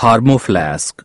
thermoflask